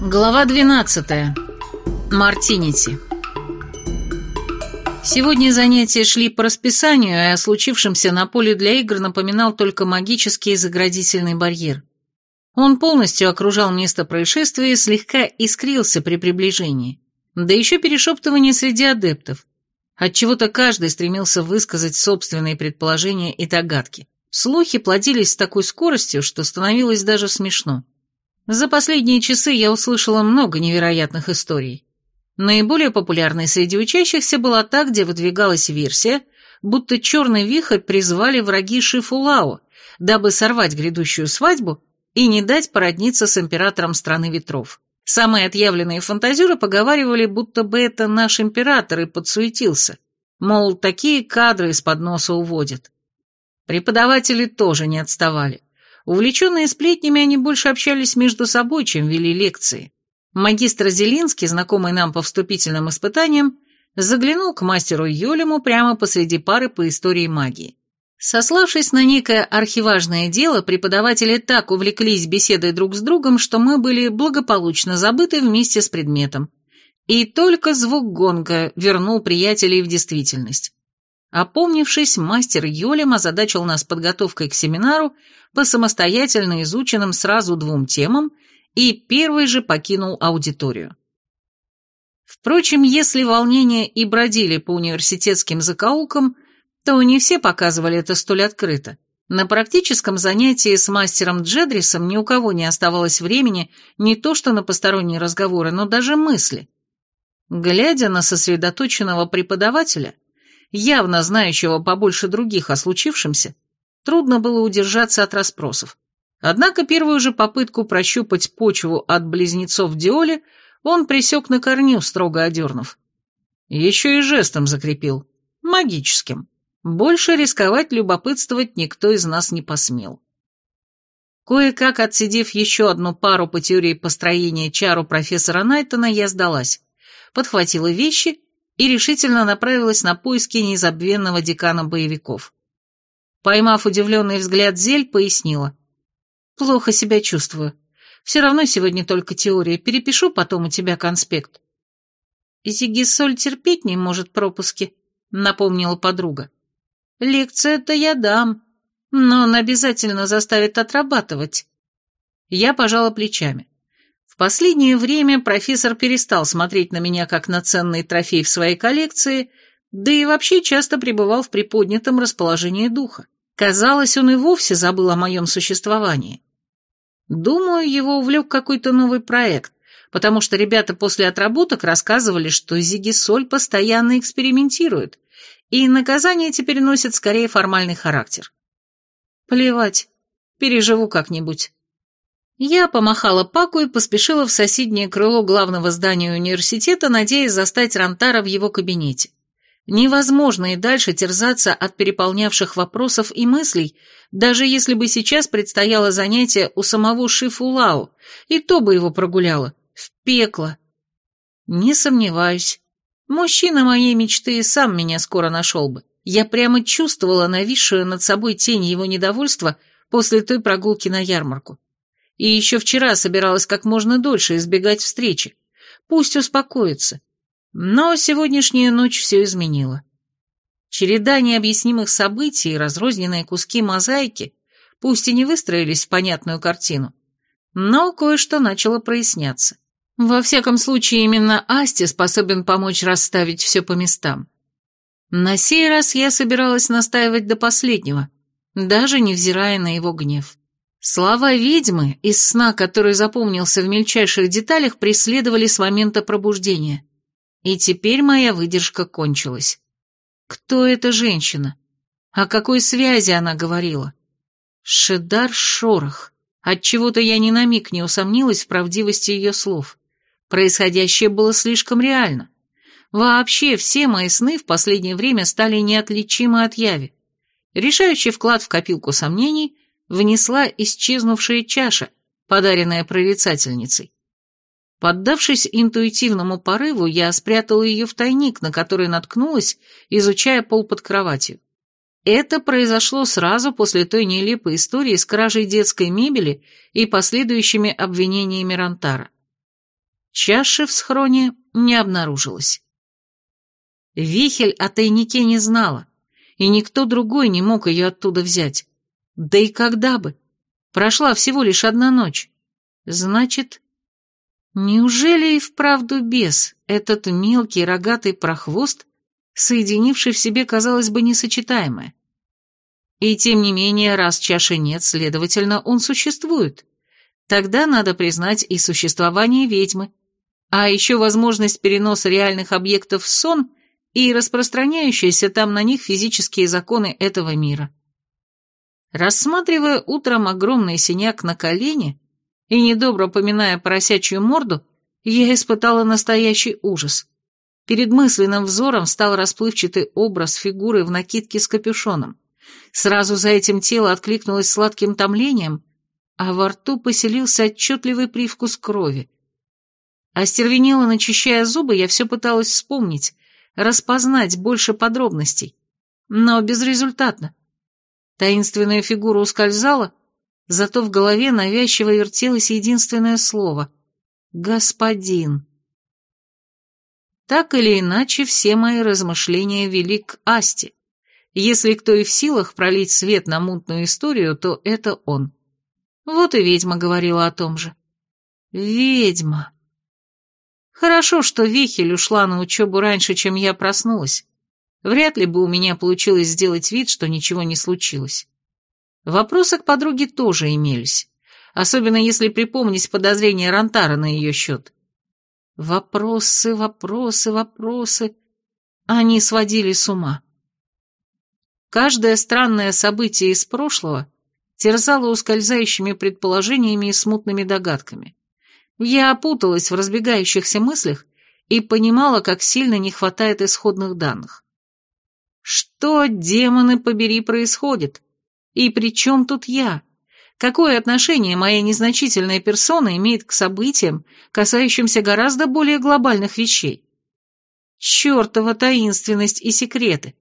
Глава 12. Мартинити. Сегодня занятия шли по расписанию, и о случившемся на поле для игр напоминал только магический заградительный барьер. Он полностью окружал место происшествия и слегка искрился при приближении. Да еще перешептывание среди адептов. Отчего-то каждый стремился высказать собственные предположения и догадки. Слухи плодились с такой скоростью, что становилось даже смешно. За последние часы я услышала много невероятных историй. Наиболее популярной среди учащихся была та, где выдвигалась версия, будто черный вихрь призвали враги Шифулао, дабы сорвать грядущую свадьбу и не дать породниться с императором страны ветров. Самые отъявленные фантазеры поговаривали, будто бы это наш император и подсуетился. Мол, такие кадры из-под носа уводят. Преподаватели тоже не отставали. Увлеченные сплетнями, они больше общались между собой, чем вели лекции. Магистр Зелинский, знакомый нам по вступительным испытаниям, заглянул к мастеру Юлему прямо посреди пары по истории магии. Сославшись на некое архиважное дело, преподаватели так увлеклись беседой друг с другом, что мы были благополучно забыты вместе с предметом. И только звук гонга вернул приятелей в действительность. Опомнившись, мастер Йолем озадачил нас подготовкой к семинару по самостоятельно изученным сразу двум темам и первый же покинул аудиторию. Впрочем, если волнения и бродили по университетским закоулкам, то не все показывали это столь открыто. На практическом занятии с мастером Джедрисом ни у кого не оставалось времени не то что на посторонние разговоры, но даже мысли. Глядя на сосредоточенного преподавателя, явно знающего побольше других о случившемся, трудно было удержаться от расспросов. Однако первую же попытку прощупать почву от близнецов Диоли он присек на корню, строго одернув. Еще и жестом закрепил. Магическим. Больше рисковать любопытствовать никто из нас не посмел. Кое-как отсидев еще одну пару по теории построения чару профессора Найтона, я сдалась, подхватила вещи и решительно направилась на поиски незабвенного декана боевиков. Поймав удивленный взгляд Зель, пояснила. «Плохо себя чувствую. Все равно сегодня только теория. Перепишу потом у тебя конспект». «Зигисоль терпеть не может пропуски», — напомнила подруга. «Лекцию-то я дам, но он обязательно заставит отрабатывать». Я пожала плечами. В последнее время профессор перестал смотреть на меня как на ценный трофей в своей коллекции, да и вообще часто пребывал в приподнятом расположении духа. Казалось, он и вовсе забыл о моем существовании. Думаю, его увлек какой-то новый проект, потому что ребята после отработок рассказывали, что Зигисоль постоянно экспериментирует, и наказание теперь носит скорее формальный характер. Плевать, переживу как-нибудь. Я помахала Паку и поспешила в соседнее крыло главного здания университета, надеясь застать Рантара в его кабинете. Невозможно и дальше терзаться от переполнявших вопросов и мыслей, даже если бы сейчас предстояло занятие у самого Шифулау, и то бы его прогуляло. В пекло. Не сомневаюсь. Мужчина моей мечты и сам меня скоро нашел бы. Я прямо чувствовала нависшую над собой тень его недовольства после той прогулки на ярмарку. И еще вчера собиралась как можно дольше избегать встречи. Пусть успокоится. Но сегодняшняя ночь все изменила. Череда необъяснимых событий и разрозненные куски мозаики пусть и не выстроились в понятную картину, но кое-что начало проясняться. Во всяком случае, именно Асти способен помочь расставить все по местам. На сей раз я собиралась настаивать до последнего, даже невзирая на его гнев. Слова ведьмы из сна, который запомнился в мельчайших деталях, преследовали с момента пробуждения. И теперь моя выдержка кончилась. Кто эта женщина? О какой связи она говорила? Шедар Шорох. Отчего-то я ни на миг не усомнилась в правдивости ее слов. Происходящее было слишком реально. Вообще все мои сны в последнее время стали неотличимы от яви. Решающий вклад в копилку сомнений внесла исчезнувшая чаша, подаренная прорицательницей. Поддавшись интуитивному порыву, я спрятала ее в тайник, на который наткнулась, изучая пол под кроватью. Это произошло сразу после той нелепой истории с кражей детской мебели и последующими обвинениями Рантара. Чаши в схроне не обнаружилось. Вихель о тайнике не знала, и никто другой не мог ее оттуда взять. Да и когда бы? Прошла всего лишь одна ночь. Значит, неужели и вправду бес, этот мелкий рогатый прохвост, соединивший в себе, казалось бы, несочетаемое? И тем не менее, раз чаши нет, следовательно, он существует. Тогда надо признать и существование ведьмы, а еще возможность переноса реальных объектов в сон и распространяющиеся там на них физические законы этого мира. Рассматривая утром огромный синяк на колене и недобро поминая поросячью морду, я испытала настоящий ужас. Перед мысленным взором стал расплывчатый образ фигуры в накидке с капюшоном. Сразу за этим тело откликнулось сладким томлением, а во рту поселился отчетливый привкус крови. Остервенело начищая зубы, я все пыталась вспомнить, распознать больше подробностей, но безрезультатно. Таинственная фигура ускользала, зато в голове навязчиво вертелось единственное слово — «господин». Так или иначе, все мои размышления вели к Асте. Если кто и в силах пролить свет на мутную историю, то это он. Вот и ведьма говорила о том же. Ведьма. Хорошо, что Вихель ушла на учебу раньше, чем я проснулась. Вряд ли бы у меня получилось сделать вид, что ничего не случилось. Вопросы к подруге тоже имелись, особенно если припомнить подозрения Рантара на ее счет. Вопросы, вопросы, вопросы. Они сводили с ума. Каждое странное событие из прошлого терзало ускользающими предположениями и смутными догадками. Я опуталась в разбегающихся мыслях и понимала, как сильно не хватает исходных данных. Что, демоны побери, происходит? И при чем тут я? Какое отношение моя незначительная персона имеет к событиям, касающимся гораздо более глобальных вещей? Чертова таинственность и секреты.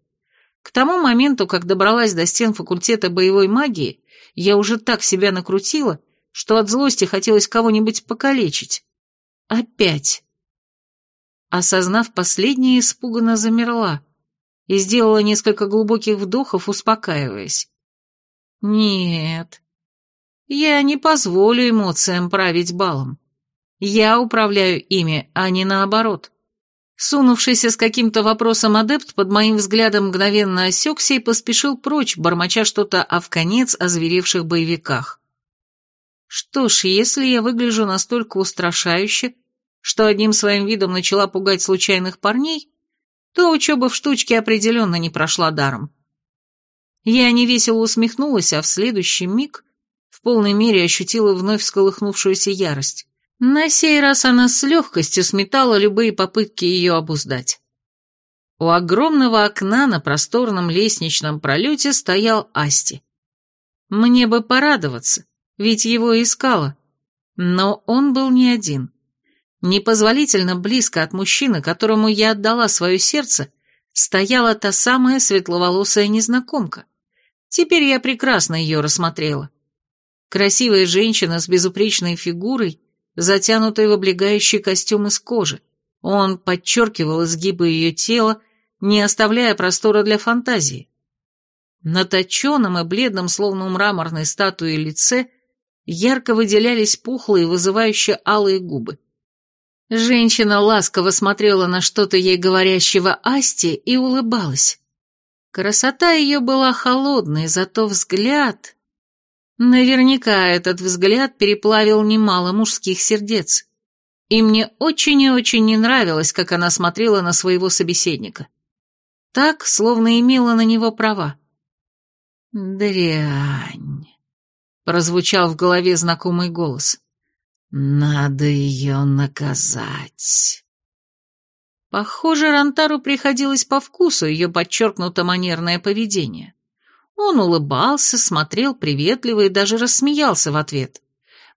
К тому моменту, как добралась до стен факультета боевой магии, я уже так себя накрутила, что от злости хотелось кого-нибудь покалечить. Опять. Осознав последнее, испуганно замерла и сделала несколько глубоких вдохов, успокаиваясь. Нет, я не позволю эмоциям править балом. Я управляю ими, а не наоборот. Сунувшийся с каким-то вопросом адепт под моим взглядом мгновенно осекся и поспешил прочь, бормоча что-то о вконец озверевших боевиках. Что ж, если я выгляжу настолько устрашающе, что одним своим видом начала пугать случайных парней, то учеба в штучке определенно не прошла даром. Я невесело усмехнулась, а в следующий миг в полной мере ощутила вновь всколыхнувшуюся ярость. На сей раз она с легкостью сметала любые попытки ее обуздать. У огромного окна на просторном лестничном пролете стоял Асти. Мне бы порадоваться, ведь его искала. Но он был не один. Непозволительно близко от мужчины, которому я отдала свое сердце, стояла та самая светловолосая незнакомка. Теперь я прекрасно ее рассмотрела. Красивая женщина с безупречной фигурой, затянутой в облегающий костюм из кожи. Он подчеркивал изгибы ее тела, не оставляя простора для фантазии. На точенном и бледном, словно мраморной статуи, лице ярко выделялись пухлые, вызывающие алые губы. Женщина ласково смотрела на что-то ей говорящего Асти и улыбалась. Красота ее была холодной, зато взгляд... Наверняка этот взгляд переплавил немало мужских сердец. И мне очень и очень не нравилось, как она смотрела на своего собеседника. Так, словно имела на него права. «Дрянь», — прозвучал в голове знакомый голос. Надо ее наказать. Похоже, Рантару приходилось по вкусу ее подчеркнуто манерное поведение. Он улыбался, смотрел приветливо и даже рассмеялся в ответ.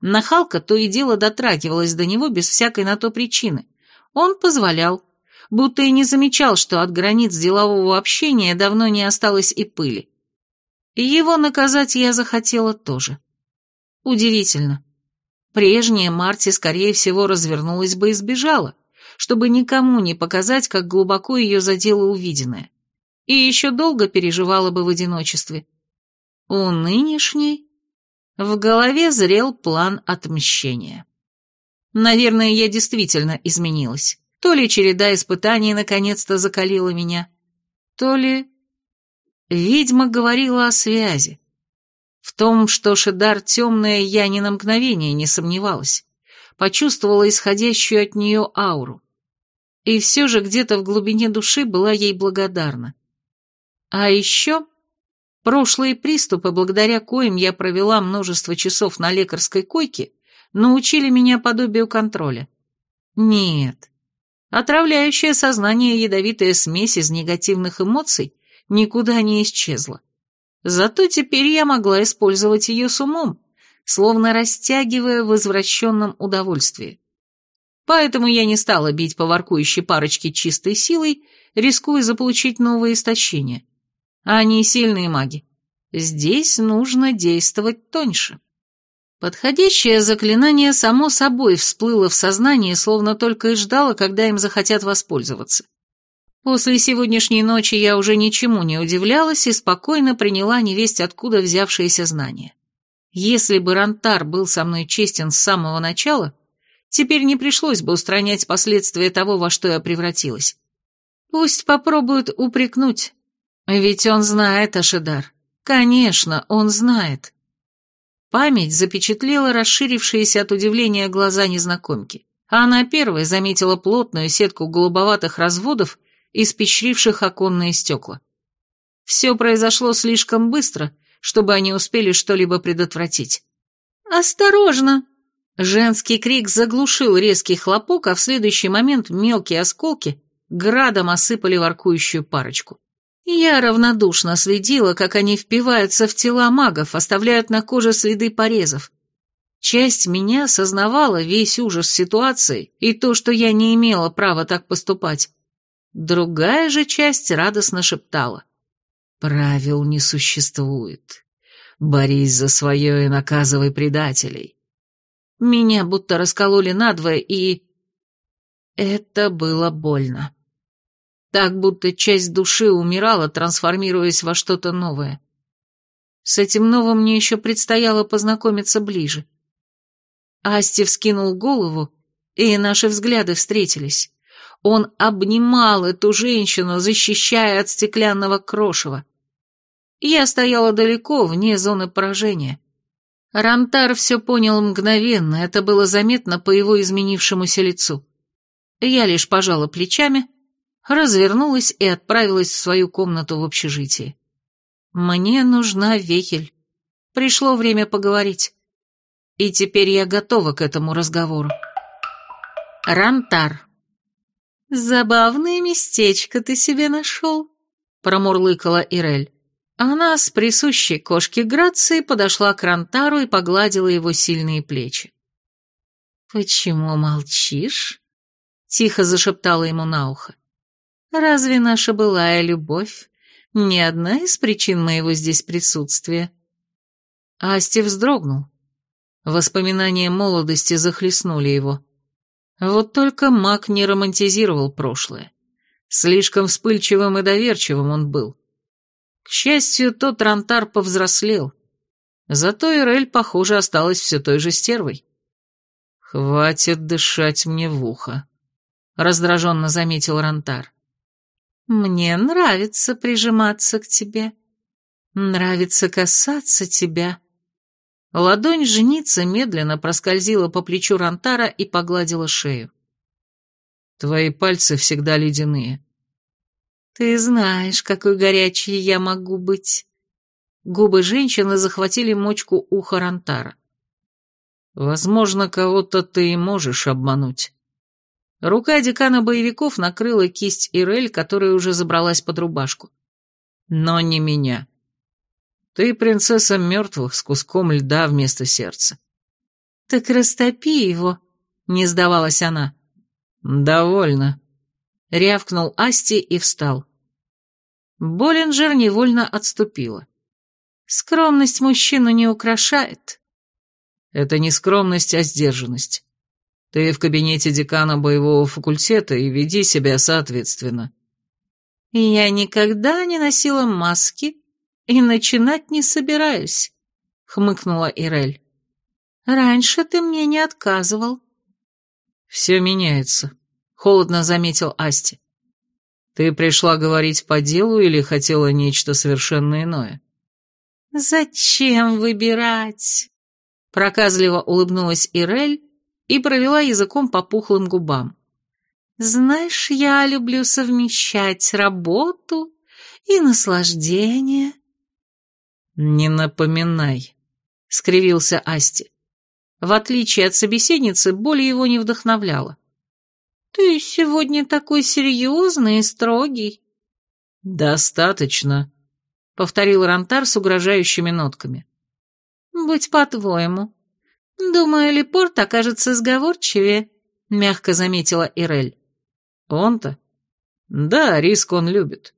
Нахалка то и дело дотрагивалась до него без всякой на то причины. Он позволял, будто и не замечал, что от границ делового общения давно не осталось и пыли. Его наказать я захотела тоже. Удивительно. Прежняя Марти, скорее всего, развернулась бы и сбежала, чтобы никому не показать, как глубоко ее задело увиденное. И еще долго переживала бы в одиночестве. У нынешней в голове зрел план отмщения. Наверное, я действительно изменилась. То ли череда испытаний наконец-то закалила меня, то ли... Ведьма говорила о связи. В том, что Шедар темная, я ни на мгновение не сомневалась. Почувствовала исходящую от нее ауру. И все же где-то в глубине души была ей благодарна. А еще прошлые приступы, благодаря коим я провела множество часов на лекарской койке, научили меня подобию контроля. Нет, отравляющая сознание ядовитая смесь из негативных эмоций никуда не исчезла. Зато теперь я могла использовать ее с умом, словно растягивая в извращенном удовольствии. Поэтому я не стала бить по воркующей парочке чистой силой, рискуя заполучить новое истощение. Они сильные маги. Здесь нужно действовать тоньше. Подходящее заклинание само собой всплыло в сознании, словно только и ждало, когда им захотят воспользоваться. После сегодняшней ночи я уже ничему не удивлялась и спокойно приняла невесть откуда взявшиеся знания. Если бы Рантар был со мной честен с самого начала, теперь не пришлось бы устранять последствия того, во что я превратилась. Пусть попробуют упрекнуть, ведь он знает Ашидар. Конечно, он знает. Память запечатлела расширившиеся от удивления глаза незнакомки. Она первой заметила плотную сетку голубоватых разводов испещривших оконные стекла. Все произошло слишком быстро, чтобы они успели что-либо предотвратить. «Осторожно!» Женский крик заглушил резкий хлопок, а в следующий момент мелкие осколки градом осыпали воркующую парочку. Я равнодушно следила, как они впиваются в тела магов, оставляют на коже следы порезов. Часть меня осознавала весь ужас ситуации и то, что я не имела права так поступать. Другая же часть радостно шептала. «Правил не существует. Борись за свое и наказывай предателей». Меня будто раскололи надвое, и... Это было больно. Так будто часть души умирала, трансформируясь во что-то новое. С этим новым мне еще предстояло познакомиться ближе. Асти вскинул голову, и наши взгляды встретились. Он обнимал эту женщину, защищая от стеклянного крошева. Я стояла далеко, вне зоны поражения. Рантар все понял мгновенно, это было заметно по его изменившемуся лицу. Я лишь пожала плечами, развернулась и отправилась в свою комнату в общежитии. Мне нужна Вехель. Пришло время поговорить. И теперь я готова к этому разговору. Рантар. «Забавное местечко ты себе нашел», — промурлыкала Ирель. Она с присущей кошке грацией подошла к Рантару и погладила его сильные плечи. «Почему молчишь?» — тихо зашептала ему на ухо. «Разве наша былая любовь не одна из причин моего здесь присутствия?» Асти вздрогнул. Воспоминания молодости захлестнули его. Вот только маг не романтизировал прошлое. Слишком вспыльчивым и доверчивым он был. К счастью, тот Рантар повзрослел. Зато Ирель, похоже, осталась все той же стервой. «Хватит дышать мне в ухо», — раздраженно заметил Рантар. «Мне нравится прижиматься к тебе. Нравится касаться тебя», Ладонь женицы медленно проскользила по плечу Рантара и погладила шею. «Твои пальцы всегда ледяные». «Ты знаешь, какой горячей я могу быть». Губы женщины захватили мочку уха Рантара. «Возможно, кого-то ты и можешь обмануть». Рука декана боевиков накрыла кисть Ирель, которая уже забралась под рубашку. «Но не меня». Ты принцесса мертвых с куском льда вместо сердца. Так растопи его, не сдавалась она. Довольно. Рявкнул Асти и встал. Боллинджер невольно отступила. Скромность мужчину не украшает. Это не скромность, а сдержанность. Ты в кабинете декана боевого факультета и веди себя соответственно. Я никогда не носила маски и начинать не собираюсь, хмыкнула Ирель. Раньше ты мне не отказывал. Все меняется, холодно заметил Асти. Ты пришла говорить по делу или хотела нечто совершенно иное? Зачем выбирать? Проказливо улыбнулась Ирель и провела языком по пухлым губам. Знаешь, я люблю совмещать работу и наслаждение. Не напоминай, скривился Асти. В отличие от собеседницы, боль его не вдохновляла. «Ты сегодня такой серьезный и строгий». «Достаточно», — повторил Рантар с угрожающими нотками. «Будь по-твоему. Думаю, Лепорт окажется сговорчивее», — мягко заметила Ирель. «Он-то? Да, риск он любит.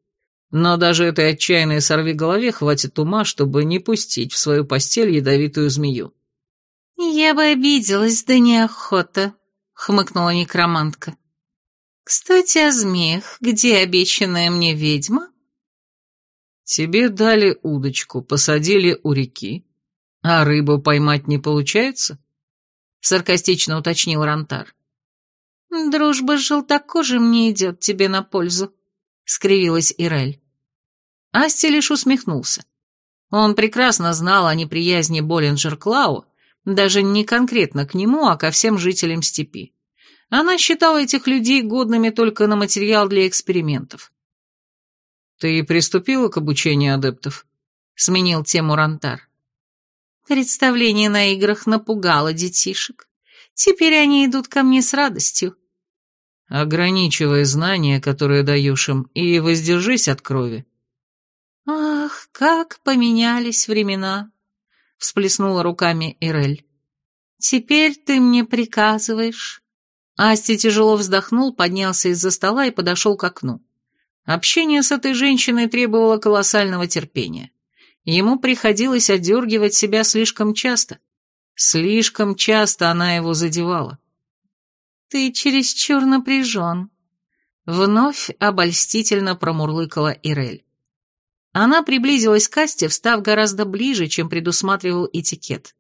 Но даже этой отчаянной сорвиголове хватит ума, чтобы не пустить в свою постель ядовитую змею». «Я бы обиделась, да неохота», — хмыкнула некромантка. «Кстати, о змеях. Где обещанная мне ведьма?» «Тебе дали удочку, посадили у реки, а рыбу поймать не получается?» — саркастично уточнил Рантар. «Дружба с желтокожим не идет тебе на пользу», — скривилась Ирель. Асти лишь усмехнулся. Он прекрасно знал о неприязни Боллинджер Клау, даже не конкретно к нему, а ко всем жителям степи. Она считала этих людей годными только на материал для экспериментов. «Ты приступила к обучению адептов?» — сменил тему Рантар. «Представление на играх напугало детишек. Теперь они идут ко мне с радостью». «Ограничивай знания, которые даешь им, и воздержись от крови». «Ах, как поменялись времена!» — всплеснула руками Ирель. «Теперь ты мне приказываешь». Асти тяжело вздохнул, поднялся из-за стола и подошел к окну. Общение с этой женщиной требовало колоссального терпения. Ему приходилось отдергивать себя слишком часто. Слишком часто она его задевала. «Ты чересчур напряжен», — вновь обольстительно промурлыкала Ирель. Она приблизилась к Асте, встав гораздо ближе, чем предусматривал этикет.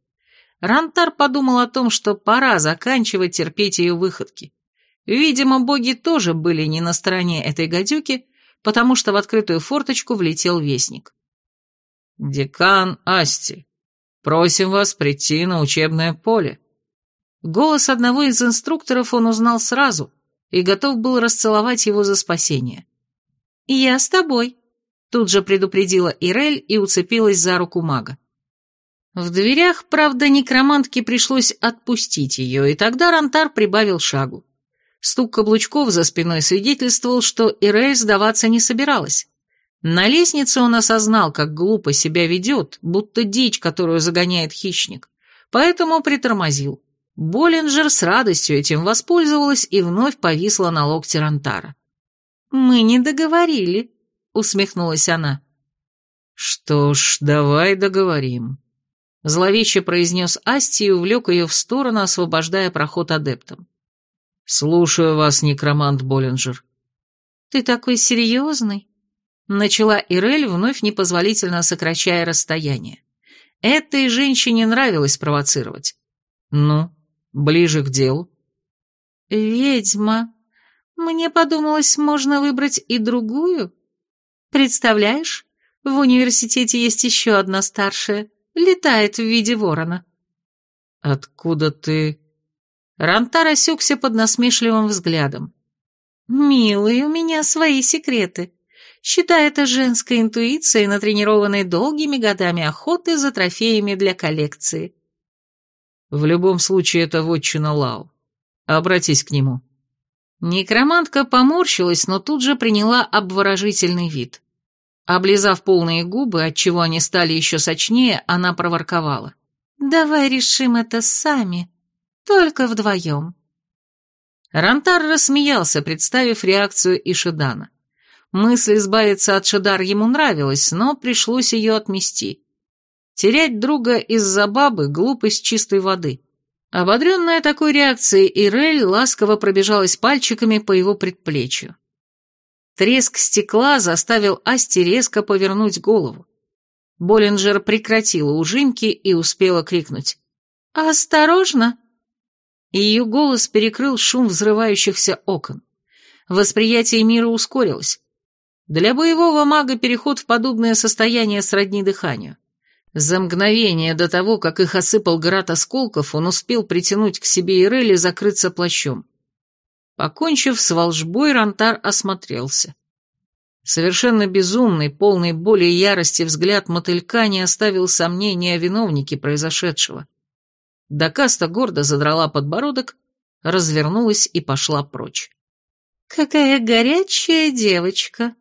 Рантар подумал о том, что пора заканчивать терпеть ее выходки. Видимо, боги тоже были не на стороне этой гадюки, потому что в открытую форточку влетел вестник. «Декан Асти, просим вас прийти на учебное поле». Голос одного из инструкторов он узнал сразу и готов был расцеловать его за спасение. «Я с тобой», — тут же предупредила Ирель и уцепилась за руку мага. В дверях, правда, некромантке пришлось отпустить ее, и тогда Рантар прибавил шагу. Стук каблучков за спиной свидетельствовал, что Ирель сдаваться не собиралась. На лестнице он осознал, как глупо себя ведет, будто дичь, которую загоняет хищник, поэтому притормозил. Боллинджер с радостью этим воспользовалась и вновь повисла на локте Рантара. «Мы не договорили», — усмехнулась она. «Что ж, давай договорим», Зловеще произнес Асти и увлек ее в сторону, освобождая проход адептам. «Слушаю вас, некромант Боллинджер». «Ты такой серьезный?» Начала Ирель, вновь непозволительно сокращая расстояние. Этой женщине нравилось провоцировать. «Ну, ближе к делу». «Ведьма. Мне подумалось, можно выбрать и другую. Представляешь, в университете есть еще одна старшая» летает в виде ворона». «Откуда ты...» Рантар осекся под насмешливым взглядом. «Милый, у меня свои секреты. Считай это женской интуицией, натренированной долгими годами охоты за трофеями для коллекции». «В любом случае, это вотчина Лау. Обратись к нему». Некромантка поморщилась, но тут же приняла обворожительный вид. Облизав полные губы, отчего они стали еще сочнее, она проворковала. «Давай решим это сами, только вдвоем». Рантар рассмеялся, представив реакцию Ишидана. Мысль избавиться от Шидар ему нравилась, но пришлось ее отмести. Терять друга из-за бабы – глупость чистой воды. Ободренная такой реакцией, Ирель ласково пробежалась пальчиками по его предплечью. Треск стекла заставил Асти резко повернуть голову. Боллинджер прекратила ужимки и успела крикнуть. «Осторожно!» Ее голос перекрыл шум взрывающихся окон. Восприятие мира ускорилось. Для боевого мага переход в подобное состояние сродни дыханию. За мгновение до того, как их осыпал град осколков, он успел притянуть к себе Ирели и закрыться плащом. Покончив с волжбой, Рантар осмотрелся. Совершенно безумный, полный боли и ярости взгляд мотылька не оставил сомнения о виновнике произошедшего. Дакаста гордо задрала подбородок, развернулась и пошла прочь. «Какая горячая девочка!»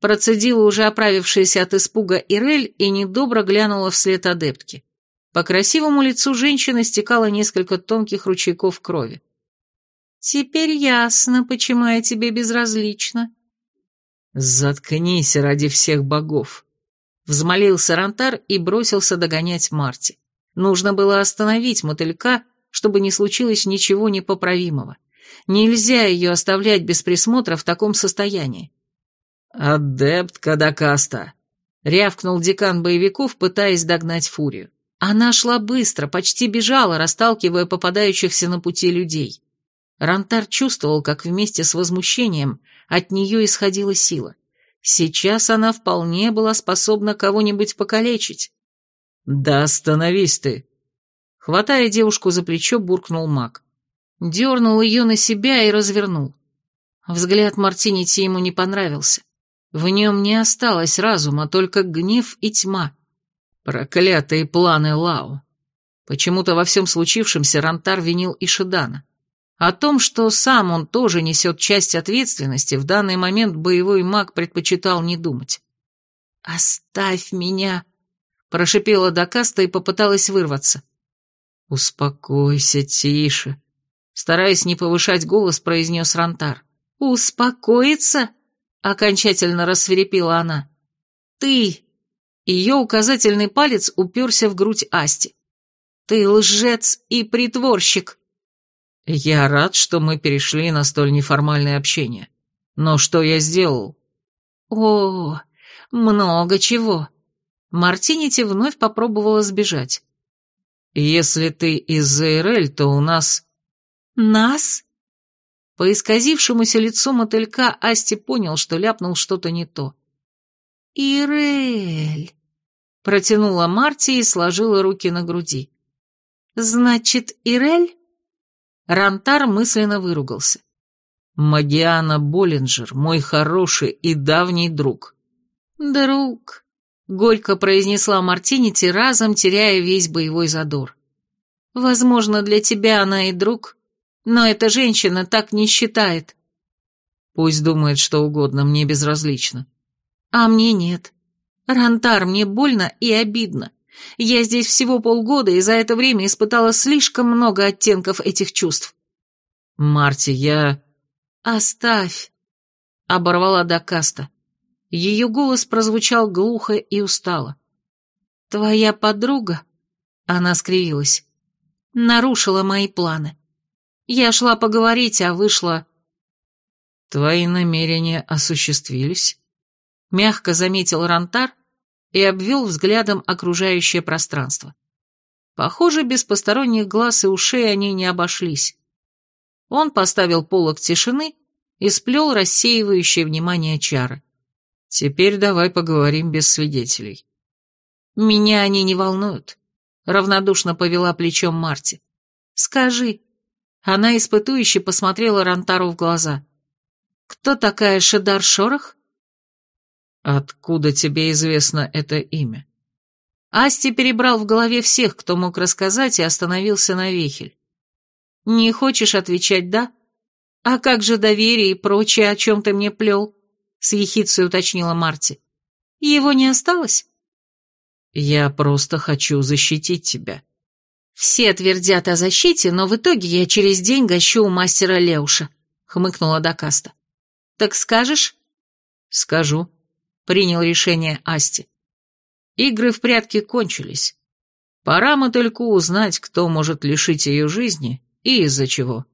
Процедила уже оправившаяся от испуга Ирель и недобро глянула вслед адептки. По красивому лицу женщины стекало несколько тонких ручейков крови. «Теперь ясно, почему я тебе безразлична». «Заткнись ради всех богов», — взмолился Рантар и бросился догонять Марти. Нужно было остановить мотылька, чтобы не случилось ничего непоправимого. Нельзя ее оставлять без присмотра в таком состоянии. «Адепт Кадакаста!» — рявкнул декан боевиков, пытаясь догнать Фурию. Она шла быстро, почти бежала, расталкивая попадающихся на пути людей. Рантар чувствовал, как вместе с возмущением от нее исходила сила. Сейчас она вполне была способна кого-нибудь покалечить. «Да остановись ты!» Хватая девушку за плечо, буркнул маг. Дернул ее на себя и развернул. Взгляд Мартинити ему не понравился. В нем не осталось разума, только гнев и тьма. Проклятые планы Лао. Почему-то во всем случившемся Рантар винил Ишидана. О том, что сам он тоже несет часть ответственности, в данный момент боевой маг предпочитал не думать. «Оставь меня!» — прошипела Дакаста и попыталась вырваться. «Успокойся, тише!» Стараясь не повышать голос, произнес Рантар. «Успокоиться?» Окончательно рассверепела она. «Ты!» Ее указательный палец уперся в грудь Асти. «Ты лжец и притворщик!» «Я рад, что мы перешли на столь неформальное общение. Но что я сделал?» «О, много чего!» Мартинити вновь попробовала сбежать. «Если ты из Зейрель, то у нас...» «Нас?» По исказившемуся лицу мотылька Асти понял, что ляпнул что-то не то. «Ирель!» — протянула Марти и сложила руки на груди. «Значит, Ирель?» Рантар мысленно выругался. «Магиана Боллинджер, мой хороший и давний друг». «Друг», — горько произнесла Мартинити, разом теряя весь боевой задор. «Возможно, для тебя она и друг, но эта женщина так не считает. Пусть думает что угодно, мне безразлично. А мне нет. Рантар, мне больно и обидно. Я здесь всего полгода, и за это время испытала слишком много оттенков этих чувств. Марти, я... Оставь, оборвала Дакаста. Ее голос прозвучал глухо и устало. Твоя подруга, она скривилась, нарушила мои планы. Я шла поговорить, а вышла... Твои намерения осуществились? Мягко заметил Рантар и обвел взглядом окружающее пространство. Похоже, без посторонних глаз и ушей они не обошлись. Он поставил полок тишины и сплел рассеивающее внимание чары. Теперь давай поговорим без свидетелей. Меня они не волнуют, равнодушно повела плечом Марти. Скажи, она испытующе посмотрела Рантару в глаза. «Кто такая Шедар Шорох?» «Откуда тебе известно это имя?» Асти перебрал в голове всех, кто мог рассказать, и остановился на Вехель. «Не хочешь отвечать «да»? А как же доверие и прочее, о чем ты мне плел?» С ехицей уточнила Марти. «Его не осталось?» «Я просто хочу защитить тебя», «Все твердят о защите, но в итоге я через день гощу у мастера Леуша», — хмыкнула Дакаста. «Так скажешь?» «Скажу», — принял решение Асти. Игры в прятки кончились. Пора мотыльку узнать, кто может лишить ее жизни и из-за чего.